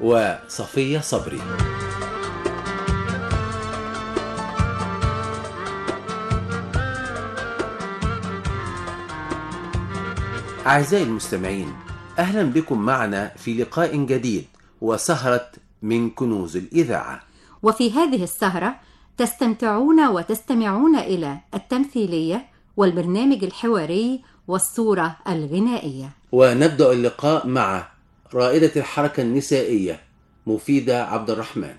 وصفية صبري. أعزائي المستمعين أهلا بكم معنا في لقاء جديد وسهرة من كنوز الإذاعة. وفي هذه السهرة تستمتعون وتستمعون إلى التمثيلية والبرنامج الحواري والصورة الغنائية. ونبدأ اللقاء مع رائدة الحركة النسائية مفيدة عبد الرحمن.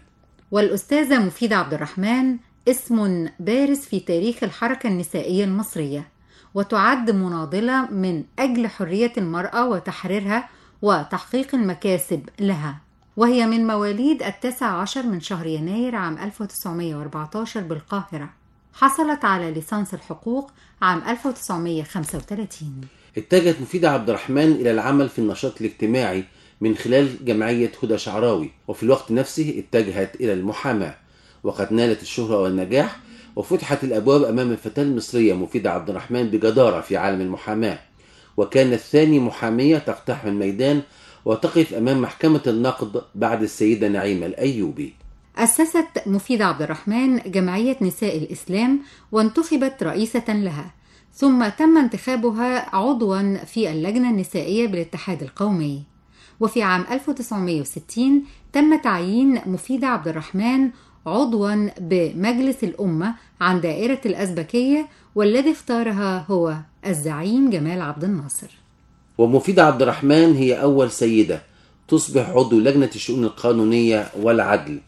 والأستاذة مفيدة عبد الرحمن اسم بارز في تاريخ الحركة النسائية المصرية وتعد مناضلة من أجل حرية المرأة وتحريرها وتحقيق المكاسب لها. وهي من مواليد التاسع عشر من شهر يناير عام 1914 بالقاهرة. حصلت على ليسانس الحقوق عام 1935 اتجهت مفيدة عبد الرحمن إلى العمل في النشاط الاجتماعي من خلال جمعية هدى شعراوي وفي الوقت نفسه اتجهت إلى المحاماة. وقد نالت الشهرة والنجاح وفتحت الأبواب أمام الفتاة المصرية مفيدة عبد الرحمن بجدارة في عالم المحاماة. وكانت ثاني محامية تقتحم الميدان وتقف أمام محكمة النقد بعد السيدة نعيمة الأيوبي. أسست مفيدة عبد الرحمن جمعية نساء الإسلام وانتخبت رئيسة لها ثم تم انتخابها عضوا في اللجنة النسائية بالاتحاد القومي. وفي عام 1960 تم تعيين مفيدة عبد الرحمن عضوا بمجلس الأمة عن دائرة الأزبكية والذي اختارها هو الزعيم جمال عبد الناصر. ومفيدة عبد الرحمن هي أول سيدة تصبح عضو لجنة الشؤون القانونية والعدل.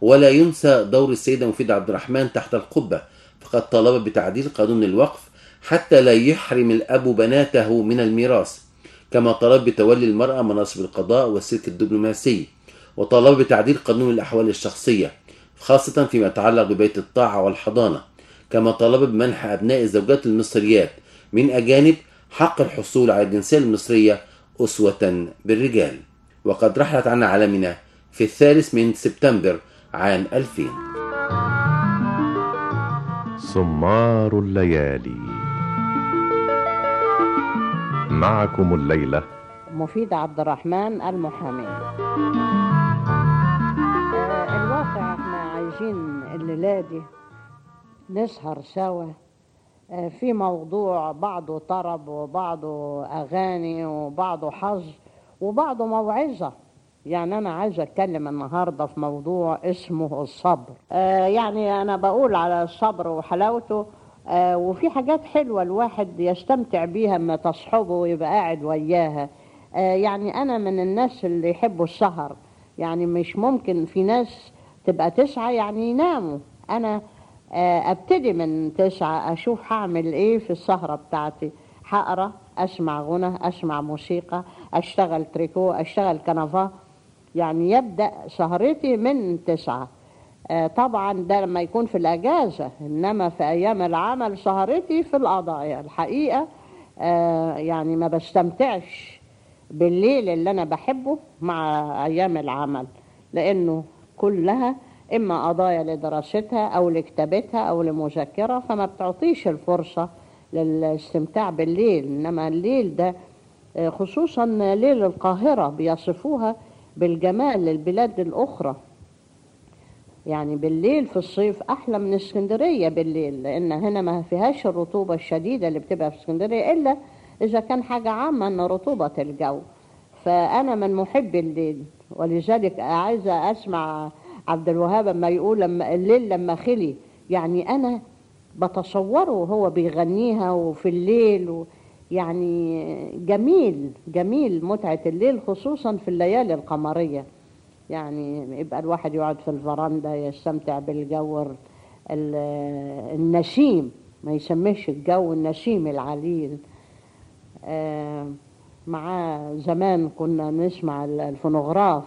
ولا ينسى دور السيدة مفيدة عبد الرحمن تحت القبة فقد طالب بتعديل قانون الوقف حتى لا يحرم الأب بناته من الميراث. كما طلب بتولي المرأة مناصب القضاء والسلك الدبلوماسي وطالب بتعديل قانون الأحوال الشخصية خاصة فيما يتعلق ببيت الطاعة والحضانة كما طلب بمنح أبناء الزوجات المصريات من أجانب حق الحصول على الجنسية المصرية أسوة بالرجال. وقد رحلت عن عالمنا في الثالث من سبتمبر عام 2000 سمار الليالي. معكم الليلة. مفيدة عبد الرحمن المحامية الواقع إحنا عايزين الليلة دي نسهر سوا. في موضوع بعضه طرب وبعضه أغاني وبعضه حظ وبعضه موعظة. يعني أنا عايزة أتكلم النهاردة في موضوع اسمه الصبر آه يعني أنا بقول على الصبر وحلاوته آه وفي حاجات حلوة الواحد يستمتع بيها أما تصحبه ويبقى قاعد وياها. آه يعني أنا من الناس اللي يحبوا السهر. يعني مش ممكن في ناس تبقى تسعة يعني يناموا. أنا أبتدي من تسعة أشوف هعمل إيه في السهرة بتاعتي. هقرأ أسمع غنى أسمع موسيقى أشتغل تريكو أشتغل كنفا. يعني يبدأ سهرتي من تسعة. طبعا ده لما يكون في الأجازة إنما في أيام العمل سهرتي في القضايا الحقيقة يعني ما بستمتعش بالليل اللي أنا بحبه مع أيام العمل لأنه كلها إما قضايا لدراستها أو لكتابتها أو لمذاكرة فما بتعطيش الفرصة للاستمتاع بالليل. إنما الليل ده خصوصا ليل القاهرة بيصفوها بالجمال للبلاد الأخرى. يعني بالليل في الصيف أحلى من اسكندرية بالليل لأن هنا ما فيهاش الرطوبة الشديدة اللي بتبقى في اسكندرية إلا إذا كان حاجة عامة أن رطوبة الجو فأنا من محب الليل ولذلك عايزة أسمع عبد الوهاب لما يقول لما الليل لما خلي يعني أنا بتصوره وهو بيغنيها وفي الليل و يعني جميل جميل متعة الليل خصوصا في الليالي القمرية. يعني يبقى الواحد يقعد في الفرندا يستمتع بالجو ال- النسيم ما يسميش الجو النسيم العليل. آه، مع زمان كنا نسمع ال- الفونوغراف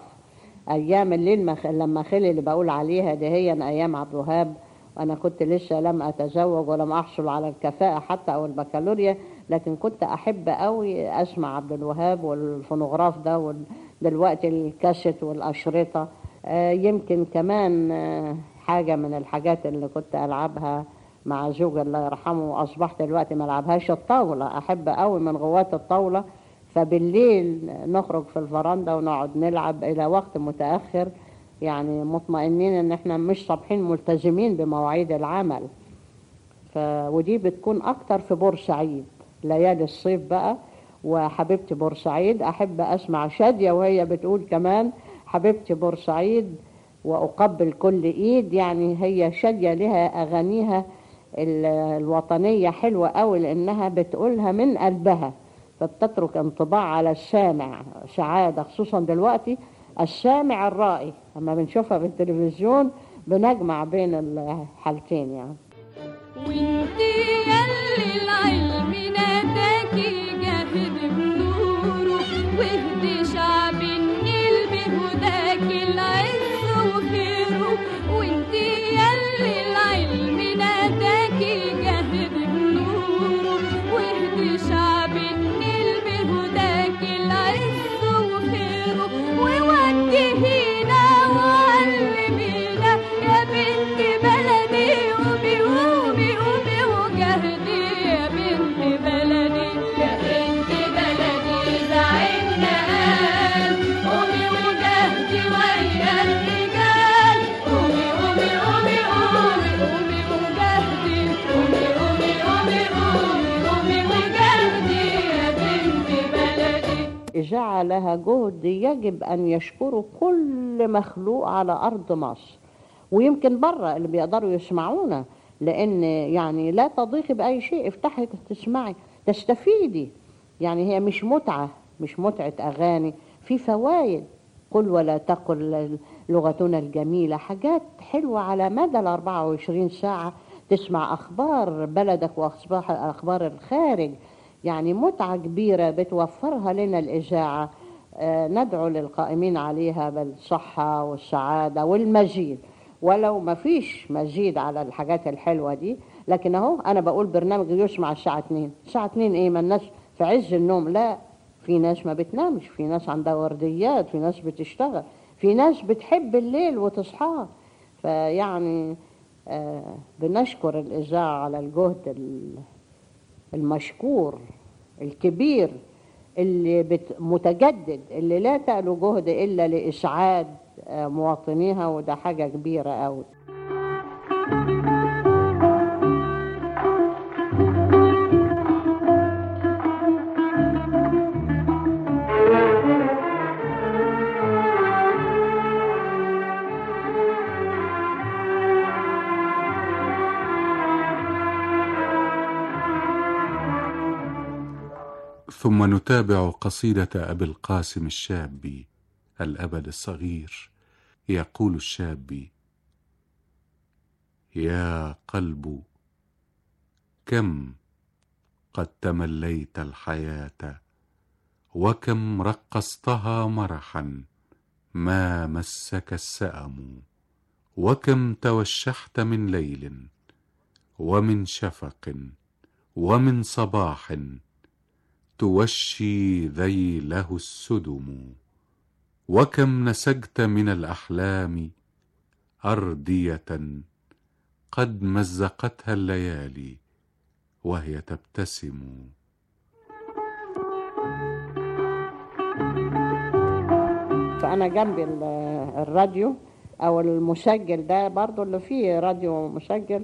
أيام الليل لما خلي اللي بقول عليها دي هي أيام عبد الوهاب. وأنا كنت لسه لم أتزوج ولم أحصل على الكفاءة حتى أو البكالوريا لكن كنت أحب قوي أسمع عبد الوهاب والفونوغراف ده دلوقتي الكاسيت والأشرطة آه، يمكن كمان آه، حاجة من الحاجات اللي كنت ألعبها مع زوجي الله يرحمه واصبحت دلوقتي ما ألعبهاش الطاولة. أحب قوي من غواة الطاولة. فبالليل نخرج في الفرندا ونقعد نلعب إلى وقت متأخر. يعني مطمئنين إن إحنا مش صابحين ملتزمين بمواعيد العمل. ف... ودي بتكون أكتر في بورسعيد. ليالي الصيف بقى وحبيبتي بورسعيد أحب أسمع شادية وهي بتقول كمان حبيبتي بورسعيد وأقبل كل إيد يعني هي شادية لها أغانيها ال- الوطنية حلوة قوي لأنها بتقولها من قلبها فبتترك انطباع على السامع سعادة خصوصا دلوقتي السامع الرائي لما بنشوفها في التلفزيون بنجمع بين الحالتين يعني. وانتي يلي العلم ناداكي. لها جهد يجب أن يشكره كل مخلوق على أرض مصر. ويمكن بره اللي بيقدروا يسمعونا لأن يعني لا تضيقي بأي شيء. افتحي تسمعي تستفيدي. يعني هي مش متعة مش متعة أغاني. في فوائد قل ولا تقل لغتنا الجميلة. حاجات حلوة على مدى ال 24 ساعة. تسمع أخبار بلدك وأخبار أخبار الخارج. يعني متعة كبيرة بتوفرها لنا الإذاعة. ندعو للقائمين عليها بالصحة والسعادة والمزيد ولو ما فيش مزيد على الحاجات الحلوة دي لكن أهو أنا بقول برنامج يسمع الساعة 2 الساعة 2 إيه؟ ما الناس في عز النوم لا. في ناس ما بتنامش في ناس عندها ورديات في ناس بتشتغل في ناس بتحب الليل وتصحاه فيعني آه بنشكر الإذاعة على الجهد ال- المشكور الكبير اللي بت- متجدد اللي لا تألو جهد إلا لإسعاد آه، مواطنيها وده حاجة كبيرة أوي. ثم نتابع قصيدة أبي القاسم الشابي الأبد الصغير. يقول الشابي يا قلب كم قد تمليت الحياة وكم رقصتها مرحا ما مسك السأم وكم توشحت من ليل ومن شفق ومن صباح توشي ذيله السدم وكم نسجت من الأحلام أردية قد مزقتها الليالي وهي تبتسم. فأنا جنبي ال- الراديو أو المسجل ده برضو اللي فيه راديو مسجل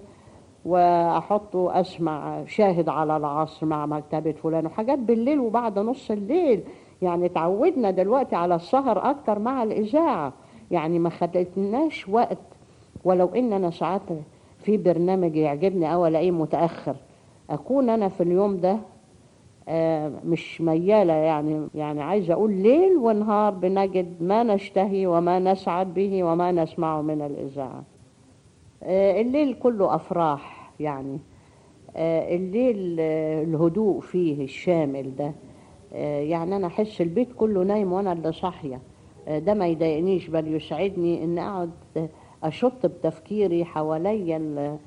وأحطه أسمع شاهد على العصر مع مكتبة فلان وحاجات بالليل وبعد نص الليل. يعني تعودنا دلوقتي على السهر أكتر مع الإذاعة. يعني ما خدتناش وقت. ولو ان أنا ساعات في برنامج يعجبني أو ألاقيه متأخر. أكون أنا في اليوم ده آه، مش ميالة يعني يعني عايزة أقول ليل ونهار بنجد ما نشتهي وما نسعد به وما نسمعه من الإذاعة. الليل كله أفراح يعني. آه، الليل آه، الهدوء فيه الشامل ده. آه، يعني أنا أحس البيت كله نايم وأنا اللي صاحية. آه، ده ما يضايقنيش بل يسعدني إن أقعد آه، أشط بتفكيري حواليا ال-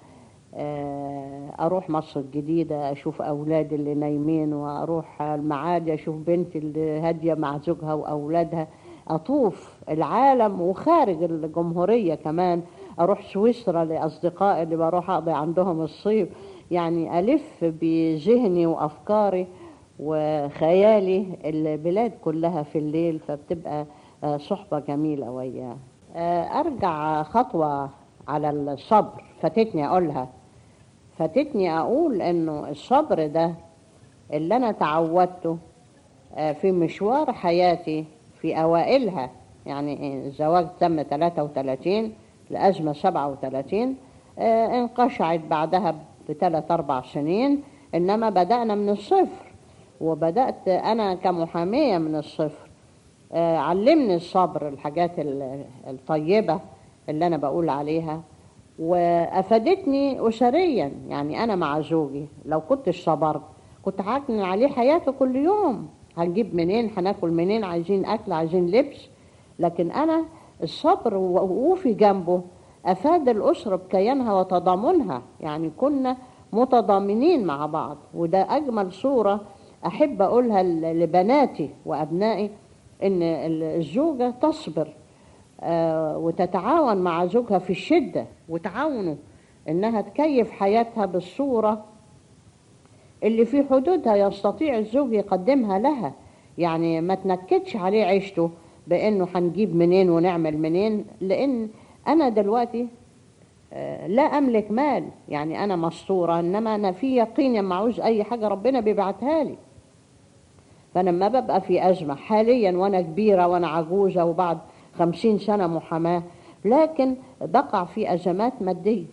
آه، أروح مصر الجديدة أشوف اولادي اللي نايمين وأروح المعادي أشوف بنتي اللي هادية مع زوجها وأولادها. أطوف العالم وخارج الجمهورية كمان. أروح سويسرا لأصدقائي اللي بروح أقضي عندهم الصيف. يعني ألف بذهني وأفكاري وخيالي البلاد كلها في الليل فبتبقى آه، صحبة جميلة وياه. آه، أرجع خطوة على الصبر. فاتتني أقولها. فاتتني أقول إنه الصبر ده اللي أنا تعودته آه، في مشوار حياتي في أوائلها. يعني الزواج تم 33 الأزمة 37 آه، انقشعت بعدها بثلاث أربع سنين إنما بدأنا من الصفر وبدأت أنا كمحامية من الصفر. آه، علمني الصبر الحاجات ال- الطيبة اللي أنا بقول عليها وأفادتني اسريا. يعني أنا مع زوجي لو كنتش صبرت كنت هعكنن عليه حياته كل يوم. هنجيب منين؟ هناكل منين؟ عايزين أكل عايزين لبس. لكن أنا الصبر ووقوفي جنبه. أفاد الأسرة بكيانها وتضامنها. يعني كنا متضامنين مع بعض. وده أجمل صورة أحب أقولها ل- لبناتي وأبنائي إن ال- الزوجة تصبر آه، وتتعاون مع زوجها في الشدة وتعاونه إنها تكيف حياتها بالصورة اللي في حدودها يستطيع الزوج يقدمها لها. يعني ما تنكدش عليه عيشته. بأنه هنجيب منين ونعمل منين لأن أنا دلوقتي آه، لا أملك مال. يعني أنا مستورة إنما أنا في يقين عاوز أي حاجة ربنا بيبعتها لي. فلما ببقى في أزمة حاليا وأنا كبيرة وأنا عجوزة وبعد خمسين سنة محاماة لكن بقع في أزمات مادية.